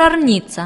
чарница